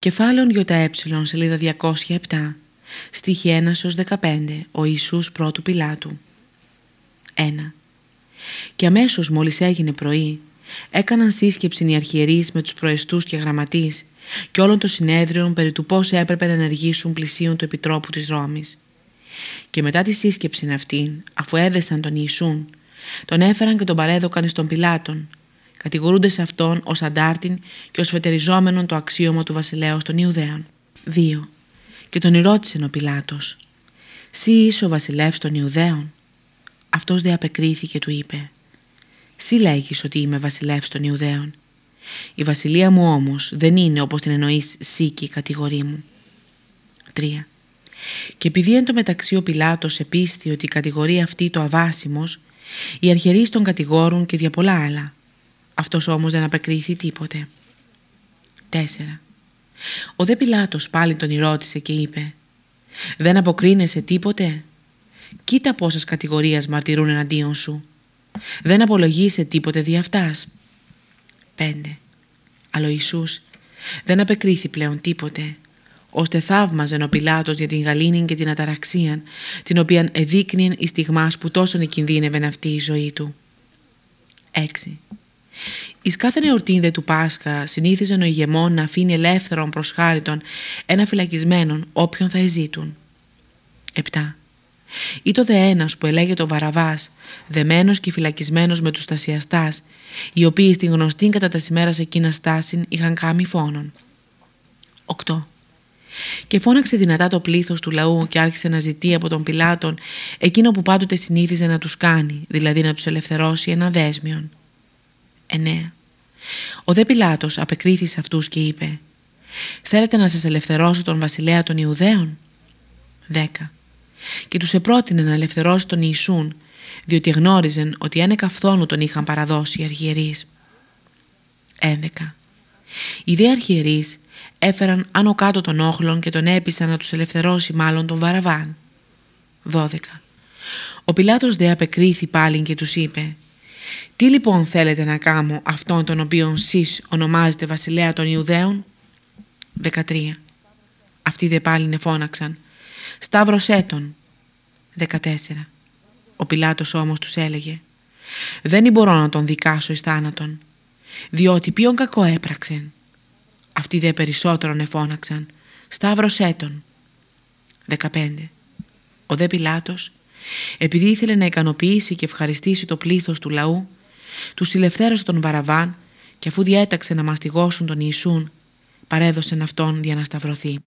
Κεφάλαιον ΙΕ, σελίδα 207, στίχη 1 15, ο Ιησούς πρώτου Πιλάτου. 1. Και αμέσως μόλις έγινε πρωί, έκαναν σύσκεψη οι αρχιερείς με τους προεστούς και γραμματείς και όλων των συνέδριων περί του πώς έπρεπε να ενεργήσουν πλησίον του Επιτρόπου της Ρώμης. Και μετά τη σύσκεψη αυτή, αφού έδεσαν τον Ιησούν, τον έφεραν και τον παρέδωκαν στον Πιλάτον, κατηγορούνται αυτόν ως αντάρτην και ως φετεριζόμενον το αξίωμα του βασιλέως των Ιουδαίων. 2. Και τον ρώτησε ο Πιλάτος «Σύ είσαι ο βασιλεύς των Ιουδαίων» Αυτός δε απεκρίθηκε του είπε «Σύ λέγεις ότι είμαι βασιλεύς των Ιουδαίων» Η βασιλεία μου όμως δεν είναι όπως την εννοείς σύ και η κατηγορή μου. 3. Και επειδή εν τω μεταξύ ο Πιλάτος επίστη ότι η κατηγορία αυτή το αβάσιμος, οι αρχαιρείς τον κατηγόρουν και δια πολλά άλλα. Αυτός όμως δεν απεκρίθη τίποτε. 4. Ο δε Πιλάτος πάλι τον ρώτησε και είπε «Δεν αποκρίνεσαι τίποτε» Κοίτα πόσες κατηγορίες μαρτυρούν εναντίον σου. Δεν απολογείσαι τίποτε δι' αυτάς. 5. Αλλά ο Ιησούς δεν απεκρίθη πλέον τίποτε, ώστε θαύμαζε ο Πιλάτος για την γαλήνη και την αταραξία, την οποία εδείκνυε η στιγμάς που τόσον εκινδύνευε αυτή η ζωή του. 6. Εις κάθε νεορτή του Πάσχα συνήθιζε ο ηγεμόν να αφήνει ελεύθερον προσχάριτον ένα φυλακισμένον όποιον θα εζήτουν. 7. Ή το δε ένας που ελέγεται ο Βαραβάς, δεμένος και φυλακισμένος με τους στασιαστάς, οι οποίοι στην γνωστή κατά τα σημέρα εκείνας στάσιν είχαν κάμει φόνον. 8. Και φώναξε δυνατά το πλήθος του λαού και άρχισε να ζητεί από τον Πιλάτον εκείνο που πάντοτε συνήθιζε να τους κάνει, δηλαδή να τους ελευθερώσει ένα δέσμιον. 9. Ο δε Πιλάτος απεκρίθη σε αυτούς και είπε «Θέλετε να σας ελευθερώσω τον βασιλέα των Ιουδαίων» 10. Και τους επρότεινε να ελευθερώσει τον Ιησούν διότι γνώριζαν ότι ένα καφθόνου τον είχαν παραδώσει οι αρχιερείς. 11. Οι δε αρχιερείς έφεραν άνω κάτω των όχλων και τον έπεισαν να τους ελευθερώσει μάλλον τον Βαραβάν. 12. Ο Πιλάτος δε απεκρίθη πάλι και τους είπε «Τι λοιπόν θέλετε να κάνω αυτόν τον οποίον σεις ονομάζετε βασιλέα των Ιουδαίων» 13. Αυτοί δε πάλι φώναξαν «Σταύρωσέ τον» 14. Ο Πιλάτος όμως τους έλεγε «Δεν μπορώ να τον δικάσω εις θάνατον, διότι ποιον κακό έπραξεν». Αυτοί δε περισσότερον εφώναξαν «Σταύρωσέ τον». 15. Ο δε Πιλάτος, επειδή ήθελε να ικανοποιήσει και ευχαριστήσει το πλήθος του λαού, τους ελευθέρωσε τον Βαραβάν και αφού διέταξε να μαστιγώσουν τον Ιησούν, παρέδωσεν αυτόν για να σταυρωθεί.